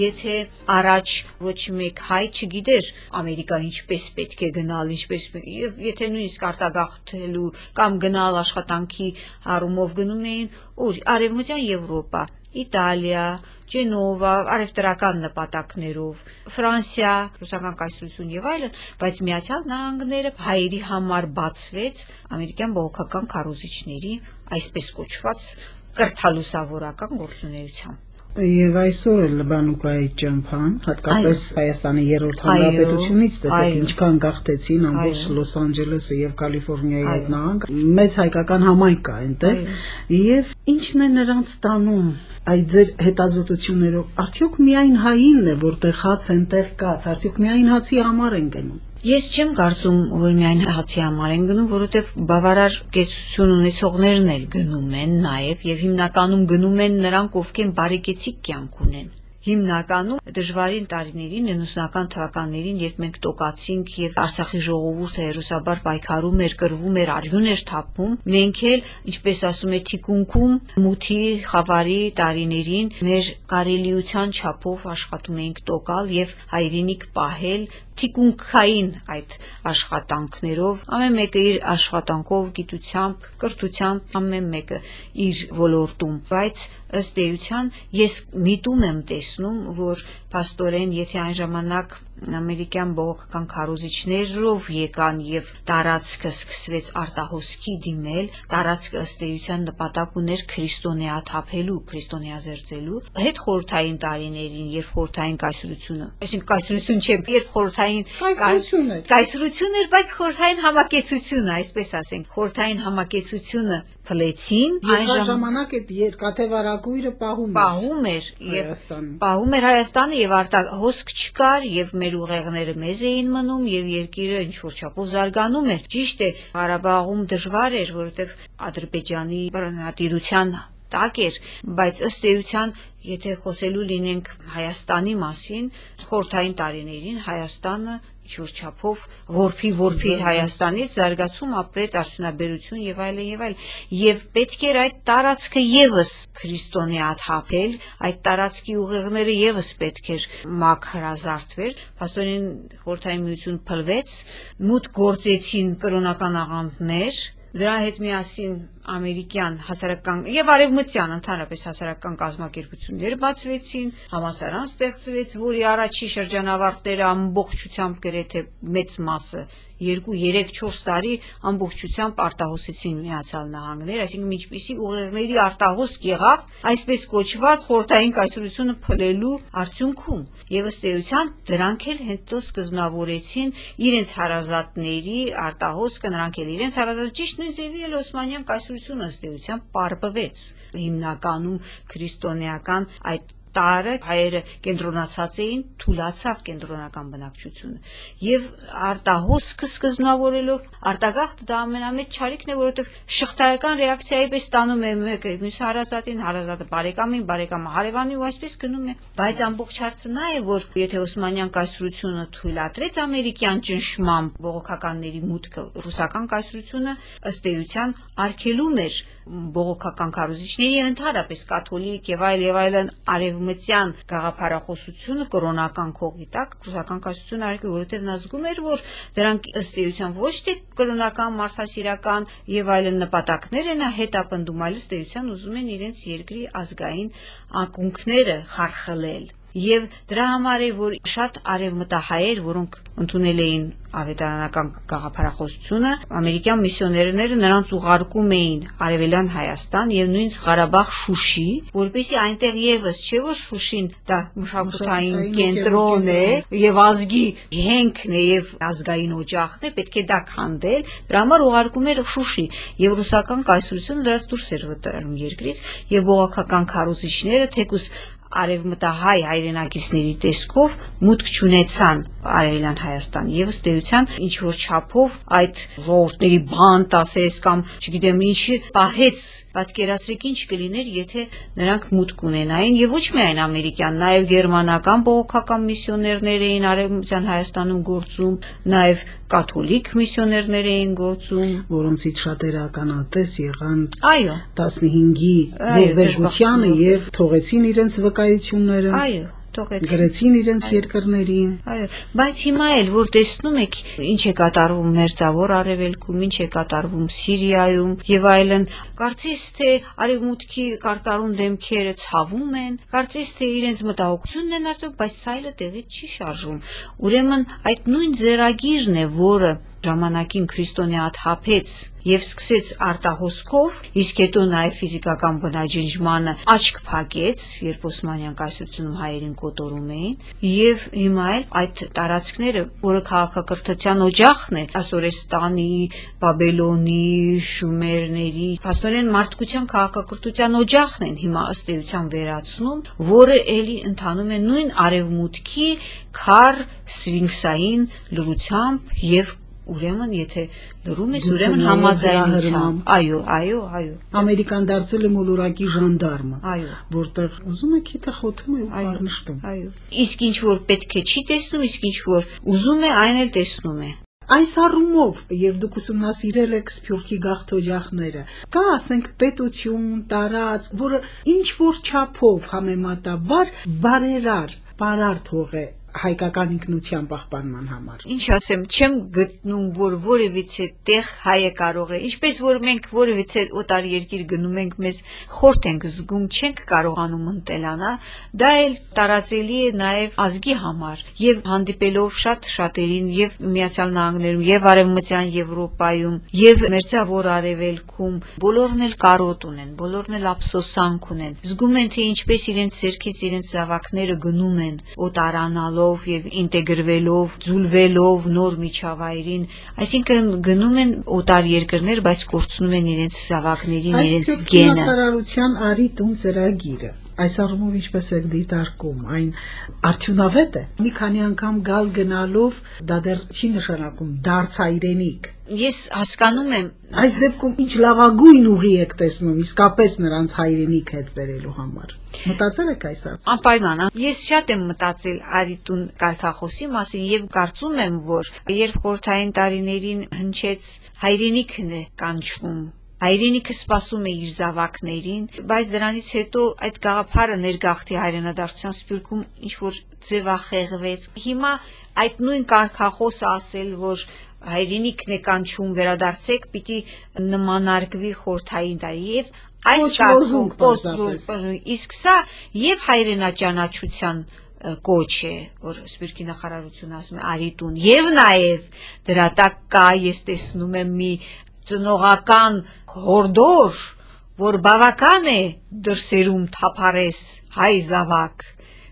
եթե առաջ ոչ մեկ հայ չգիտեր Ամերիկա ինչպես պետք է գնալ, ինչպես եւ եթե նույնիսկ արտագաղթելու կամ գնալ աշխատանքի առումով գնում էին ուր արևմտյան Եվրոպա Իտալիա, Ջենովա, արևտրական նպատակներով, Ֆրանսիա, ռուսական կայսրություն եւ այլն, բայց Միացյալ Նահանգները հայերի համար բացվեց ամերիկյան բողոքական կառույցների այսպես կոչված կրթալուսավորական գործունեությամբ։ Եվ այսօր էլ Լբանուկայի ճամփան, հատկապես Հայաստանի երրորդ հանրապետությունից, տեսեք ինչքան գաղթեցին ամբողջ Լոս Անջելեսը եւ Կալիֆոռնիայի այդ նահանգ, մեծ հայկական համայնք կա այնտեղ, եւ ինչն է նրանց տանում այդ ձեր հետազոտություններով արդյոք միայն հային է որտեղ հաց այնտեղ կաց արդյոք միայն հացի համար են գնում Ես չեմ կարծում, որ միայն հացի համար են գնում, որովհետև բավարար կեցություն ունեցողներն էլ գնում են նաև եւ հիմնականում գնում են նրանք, ովքեր բարեկեցիկ կյանք ունեն հիմնականում դժվարին տարիներին 90-ական թվականներին, երբ մենք տոկացինք եւ Արցախի ժողովուրդը հերոսաբար պայքարում էր, կրվում էր, արյուն էր թափում, մենք էլ, ինչպես ասում է Թիկունքում, մութի խավարի տարիներին մեր կարելիության չափով աշխատում էինք տոկալ եւ հայրենիք պահել թիկունքային այդ աշխատանքներով ամեն մեկը իր աշխատանքով, գիտությամբ, կրթությամբ, ամեն մեկը իր ոլորտում, բայց ըստ էության ես միտում եմ տեսնում, որ փաստորեն եթե այն ժամանակ ամերիկյան բողոքական քարոզիչներով եկան եւ տարածքը սկսվեց արտահոսքի դիմել, տարածքը ըստ էության նպատակ ուներ քրիստոնեաթափելու, քրիստոնեազերծելու։ Հետ խորթային տարիներին, երբ խորթային կայսրությունը, այսինքն կայսրություն չէ, երբ խորթային կայսրություն էր, կայսրություն էր, բայց խորթային համակեցությունը, այսպես ասենք, խորթային համակեցությունը փլեցին, այն ժամանակ այդ երկաթևարակույրը պահում էր։ Պահում էր եւ պահում էր Հայաստանը եւ արտահոսք չկար եւ մեր մեր ուղեղները մեզ էին մնում եւ երկիրը ինչ որ չափով զարգանում էր։ Ճիշտ է, Ղարաբաղում դժվար էր, որովհետեւ Ադրբեջանի բռնատիրության տակ էր, բայց ըստ էության Եթե խոսելու լինենք Հայաստանի մասին, խորթային տարիներին Հայաստանը ինչ-որ չափով որփի որփի Հայաստանից զարգացում ապրեց արդյունաբերություն եւ այլն եւ այլն եւ պետք էր այդ տարածքը եւս քրիստոնեաթափել այդ տարածքի ուղեղները եւս պետք էր մաքրազարդվեր աստորին խորթային միություն փլվեց մուտ գործեցին կրոնական աղանդներ դրա հետ միասին ամերիկյան հասարակական եւ արևմտյան ընդհանրապես հասարակական կազմակերպությունները բացվեցին, համասարան ստեղծվեց, որի առաջի շրջանավարտները ամբողջությամբ գրեթե մեծ մասը 2-3-4 տարի ամբողջությամբ արտահոսեցին Միացյալ Նահանգներ, այսինքն ինչպիսի ուղեղների արտահոսք եղավ այսպես կոչված խորթային կայսրությունը փլելու արդյունքում եւ ըստ էության դրանք էլ հետո սկզբնավորեցին իրենց հարազատների արտահոսքը, նրանք էլ իրենց հարազատ ճիշտ նույն ձևի էլ Օսմանյան կայսրությունը ըստ էության պարբվեց հիմնականում քրիստոնեական այդ տարը հայերը կենտրոնացած էին, թուլացավ կենտրոնական բնակչությունը։ Եվ արտահոսքը սկզբնավորելով արտագաղթը դա ամենամեծ ճարիքն է, որովհետև շղթայական ռեակցիայի պես տանում է մեկը մյուս հարազատին, հարազատը բարեկամին, բարեկամը հարևանին ու այսպես գնում է։ Բայց ամբողջ հարցը նա է, որ եթե Օսմանյան կայսրությունը թույլատրեց ամերիկյան ճնշմամբ բողոքականների մուտքը, ռուսական կայսրությունը ըստ էության արգելում էր բողոքական կառույցների ընդհանրապես կաթոլիկ եւ այլ եւ այլն արևմտյան գաղափարախոսությունը կրոնական կողի տակ ռուսական կայսրությունը արել որովհետեւ նա զգում էր որ դրանք ըստ էության ոչ թե կրոնական մարդասիրական եւ այլն նպատակներ են հետապնդում այլ ըստ էության ուզում են իրենց երկրի ազգային ակունքները խարխլել եւ դրա համար է որ շատ արևմտահայեր որոնք ընդունել էին ավետարանական գաղափարախոսությունը ամերիկյան միսիոներները նրանց ուղարկում էին արևելյան Հայաստան եւ նույնիսկ Ղարաբաղ Շուշի, որպեսզի այնտեղ եւս չէ որ Շուշին դա մշակութային կենտրոն է եւ ազգի հենքն է եւ ազգային օջախն է, պետք է դա քանդել, դրա համար ուղարկում էր Շուշի եւ ռուսական կայսրությունը դրանց դուրս էր վտարում երկրից եւ բողոքական քարոզիչները թեկուս արևմտահայ հայրենակիցների տեսքով մուտք չունեցան արևելյան Հայաստան եւ ըստ էության ինչ որ չափով այդ ժողովուրդների բանտ ասես կամ չգիտեմ ինչի պահեց պատկերացրեք ինչ կլիներ եթե նրանք մուտք ունենային եւ ոչ միայն ամերիկյան նաեւ գերմանական բողոքական միսիոներներ էին արևմտյան Հայաստանում գործում նաեւ կաթոլիկ միսիոներներ էին գործում որոնցից շատերը ականատես եղան այո 15-ի ողբերգությանը եւ թողեցին իրենց վկայությունները։ Այո, թողեցին։ Գրեցին իրենց երկրներին։ Այո, բայց հիմա էլ որ տեսնում եք ինչ է կատարվում Մերձավոր Արևելքում, ինչ է կատարվում Սիրիայում եւ այլն, կարծես թե արևմուտքի կարկառուն դեմքերը ցավում են, կարծես թե իրենց մտահոգությունն են արդյոք, բայց սայլը տեղից չի շարժում։ Ուրեմն այդ նույն ձեռագիրն է, որը ժամանակին քրիստոնեաթափեց եւ սկսեց արտահոսքով, իսկ հետո նաեւ ֆիզիկական բնաջնջմանը աչք փակեց, երբ Օսմանյան կայսրությունում հայերին կոտորում էին, եւ հիմա էլ այդ տարածքները, որը քաղաքակրթության օջախն է, Ասորեստանի, Բաբելոնի, Շումերների, փաստորեն մարդկության քաղաքակրթության օջախն են հիմա ըստ էության վերացնում, որը ելի ընթանում է նույն արևմուտքի քար սվինքսային լրությամբ եւ ուրեմն եթե լրում ես ուրեմն համաձայնությամբ այո այո այո ամերիկան դարձել է մոլորակի ժանդարմը այո որտեղ ուզում է քիթը խոթում է ու առնշտում այո իսկ ինչ որ պետք է չի տեսնում իսկ ինչ որ ուզում է այն էլ տեսնում է Այս առումով, եւ դուք ուսումնասիրել եք Սփյուռքի գաղթօջախները, կա, ասենք, պետություն, տարածք, որը ինչ որ չափով համեմատաբար բարերար, բարար թող է հայկական ինքնության պահպանման համար։ Ինչ ասեմ, չեմ գտնում, որ որևիցե տեղ հայը կարող է, ինչպես որ մենք որևիցե օտար երկիր գնում ենք, մեզ խորտ ենք զգում, չենք կարողանում ընտելանալ, դա էլ տարածելի է նաև ազգի համար եւ հանդիպելով շատ շատերին եւ Միացյալ Նահանգներում եւ Արևմտյան Եվրոպայում եւ Մերձավոր Արևելքում բոլորն էլ կարոտ ունեն, բոլորն էլ ափսոսանք ունեն։ Զգում են թե ինչպես իրենց ցերքից իրենց զավակները գնում են օտարանալով ստանալով եւ ինտեգրվելով, ձուլվելով նոր միջավայրին, այսինքն գնում են օտար երկրներ, բայց կորցնում են իրենց զավակներին, իրենց գենը։ Այս կառավարության արի տուն ծրագիրը այս առումով ինչպես եք դիտարկում այն արդյունավետ է մի քանի անգամ գալ գնալով դա դեռ չի նշանակում դարձայրենիք ես հասկանում եմ այս դեպքում ինչ լավագույն ուղի եք տեսնում իսկապես նրանց հայրենիք հետ բերելու համար մտածել եք այս հարցը անպայման ես շատ եմ մտածել արիտուն կարկախոսի մասին եւ կարծում եմ որ երբ խորթային տարիներին հնչեց հայրենիքն է կանչում Հայրենիքը սпасում է իր զավակներին, բայց դրանից հետո այդ գաղափարը ներգաղթի հայրենադարձության սպիրկում ինչ որ ձևախեղվեց։ Հիմա այդ նույն կարկախոսը ասել, որ հայրենիքն է կանչում վերադարձեք, պիտի նմանարգվի խորթային տարի եւ այս կարգում պոստում, իսկ սա եւ հայրենաճանաչության կոչ է, որ Սպիրկի նախարարությունը ասում է արի տուն։ Եվ նաև դրա տակ կա, ես տեսնում եմ մի ծնողական հորդոր, որ բավական է դրսերում թափարես հայ զավակ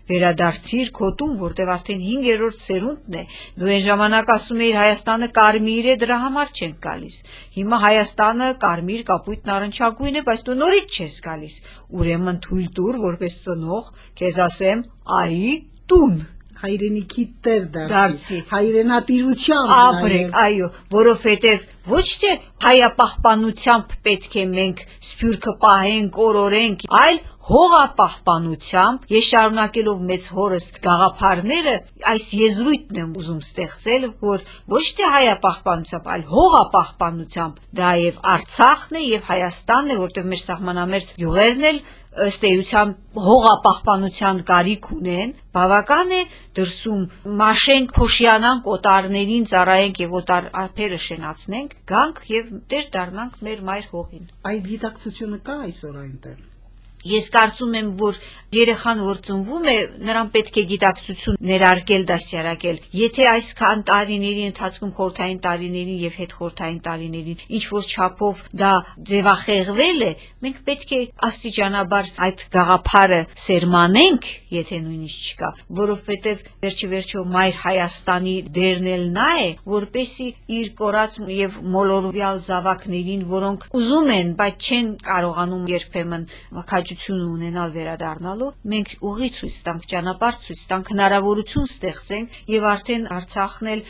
վերադարձիր քոտում, որտեվ արդեն 5-րդ սերունդն է։ Դու այն ժամանակ ասում էիր Հայաստանը կարմիր է, դրա համար չենք գալիս։ Հիմա Հայաստանը կարմիր, կապույտ, նարնջագույն է, բայց դու նորից չես գալիս։ Ուրեմն թույլ տուր, որպես ծնող, քեզ ասեմ, արի տուն հայրենիքի տեր դարձի, հայրենատիրությամբ ապրեք, այո, որովհետև ոչ թե հայապահպանությամբ պետք է մենք սփյուռքը պահենք, օրորենք, այլ հողապահպանությամբ ես շարունակելով մեծ հորս գաղափարները այս եզրույթն եմ ուզում ստեղծել որ ոչ թե հայապահպանությամբ այլ հողապահպանությամբ դա եւ Արցախն է եւ Հայաստանն է որտեղ մեր սահմանամերձ գյուղերն էլ ըստ էության հողապահպանության կարիք ունեն, բավական է դրսում մաշենք, փոշիանանք, օտարներին ծառայենք եւ օտար արփերը շենացնենք, գանք եւ դեր դառնանք մեր մայր հողին։ Այդ գիտակցությունը կա այսօր այնտեղ։ Ես կարծում եմ, որ երեխան որ ծնվում է, նրան պետք է գիտակցություն ներարկել, դասյարակել։ Եթե այսքան տարիների ընթացքում խորթային տարիներին եւ հետխորթային տարիներին ինչ որ չափով դա ձևախեղվել է, մենք պետք է աստիճանաբար այդ գաղափարը սերմանենք, եթե նույնիսկ չկա, որովհետեւ վերջի վերջո մայր Հայաստանի դերն էլ նա է, որպեսի իր կորած եւ մոլորվյալ զավակներին, որոնք ուզում են, բայց չեն կարողանում երբեմն քաջ հաջողություն ունենալ վերադառնալու, մենք ուղի ցույց տանք, ճանապարհ ցույց տանք, հնարավորություն ստեղծենք եւ արդեն Արցախն էլ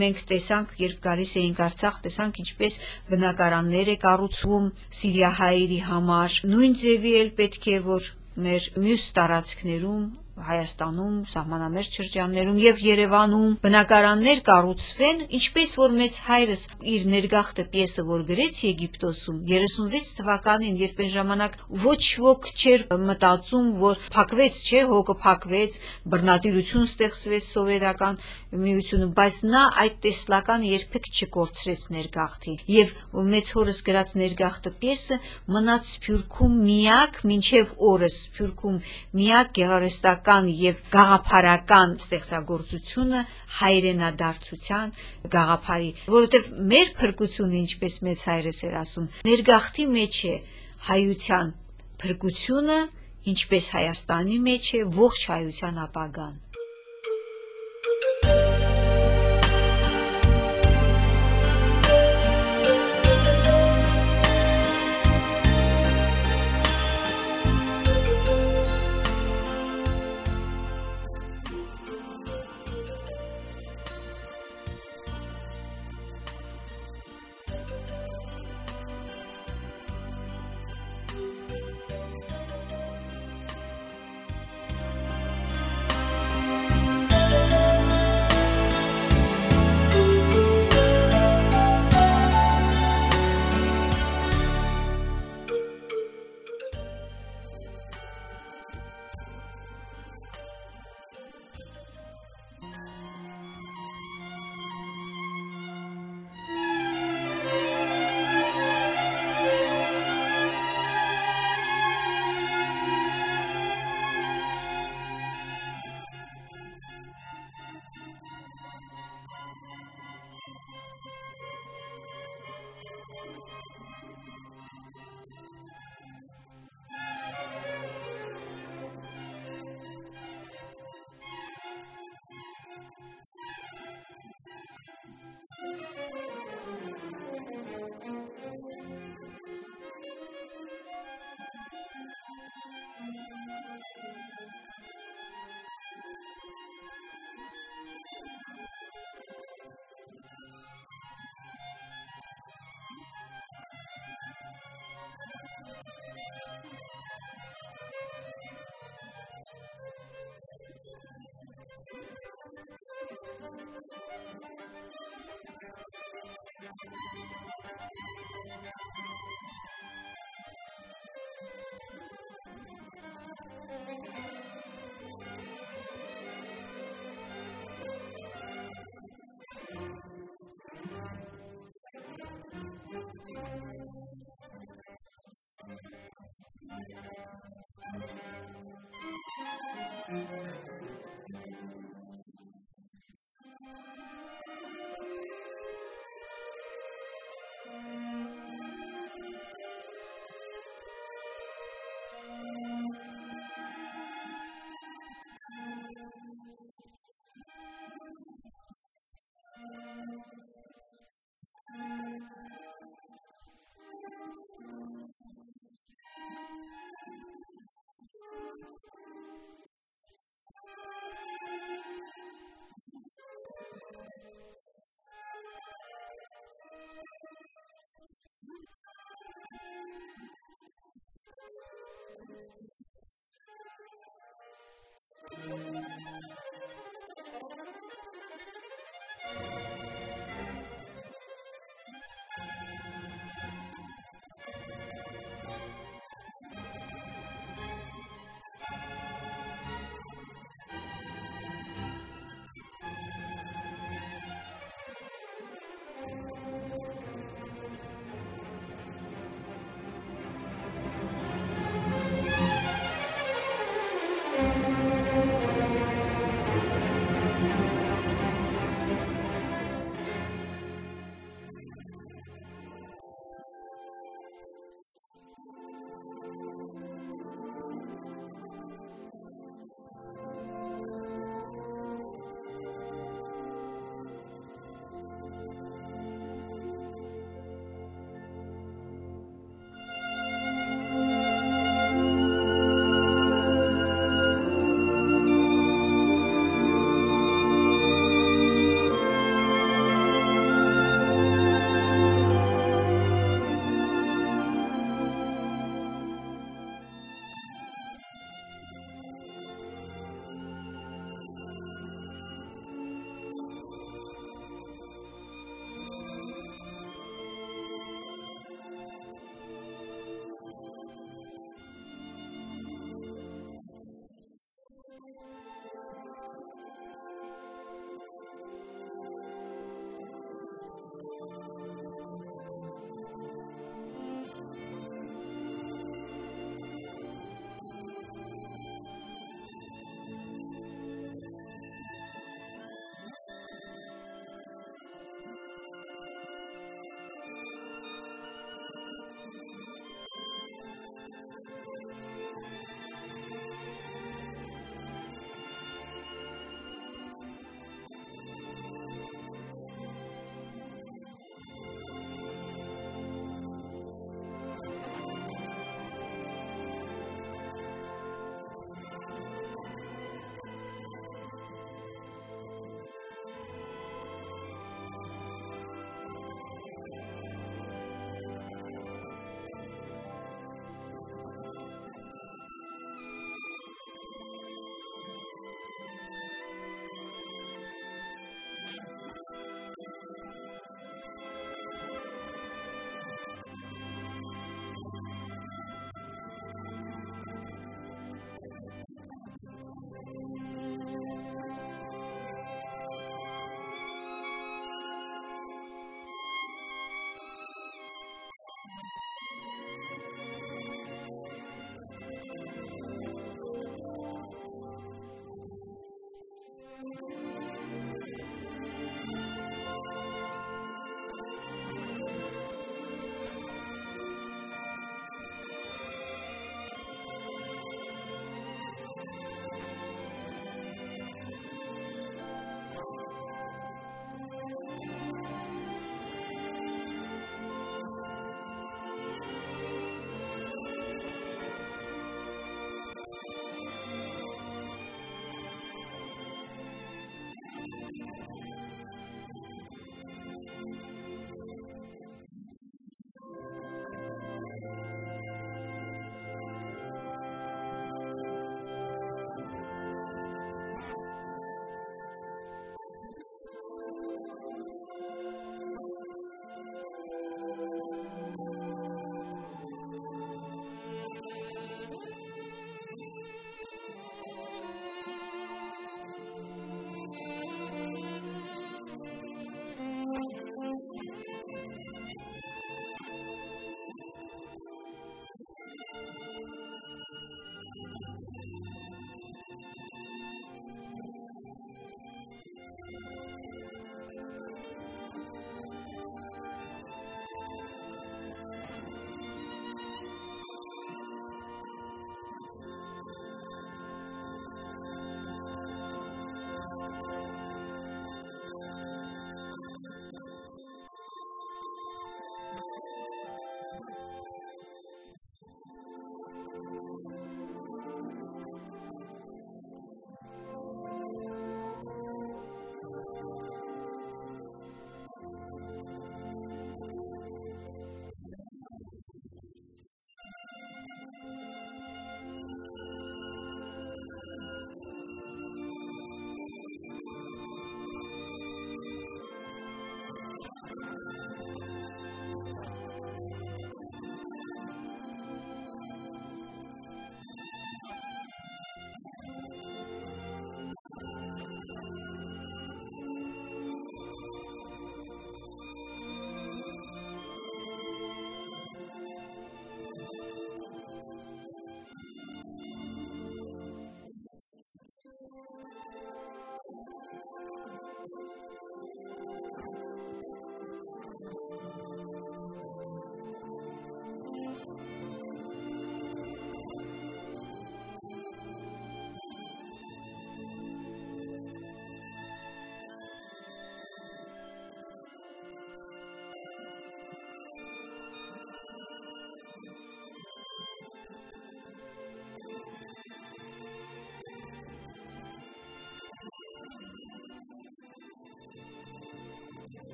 մենք տեսանք, երբ գալիս էինք Արցախ, տեսանք ինչպես բնակարաններ է կառուցվում Սիրիահայերի համար։ Նույն ձևի էլ պետք է որ մեր մյուս տարածքներում Հայաստանում, սահմանամերձ շրջաններում եւ Երևանում բնակարաններ կառուցվեն, ինչպես որ մեծ հայրս իր ներգաղթը պիեսը որ գրեց Եգիպտոսում 36 թվականին, երբ այն ժամանակ ոչ ոք չէր մտածում, որ փակվեց, չէ, հոգը փակվեց, բռնատիրություն ստեղծվեց սովետական միությունում, բայց նա այդ տեսլականը երբեք չկորցրեց ներգաղթի եւ մեծ հորս գրած ներգաղթը պիեսը մնաց Սփյուռքում միակ, մինչև օրս Սփյուռքում միակ գեղարվեստական եւ գաղափարական ստեղծագործությունը հայրենադարձության գաղափարի, որովհետեւ մեր փրկությունը, ինչպես մեծ հայրս էր ասում, ներգաղթի մեջ է հայության փրկությունը, ինչպես Հայաստանի մեջ է ողջ հայության ապագան։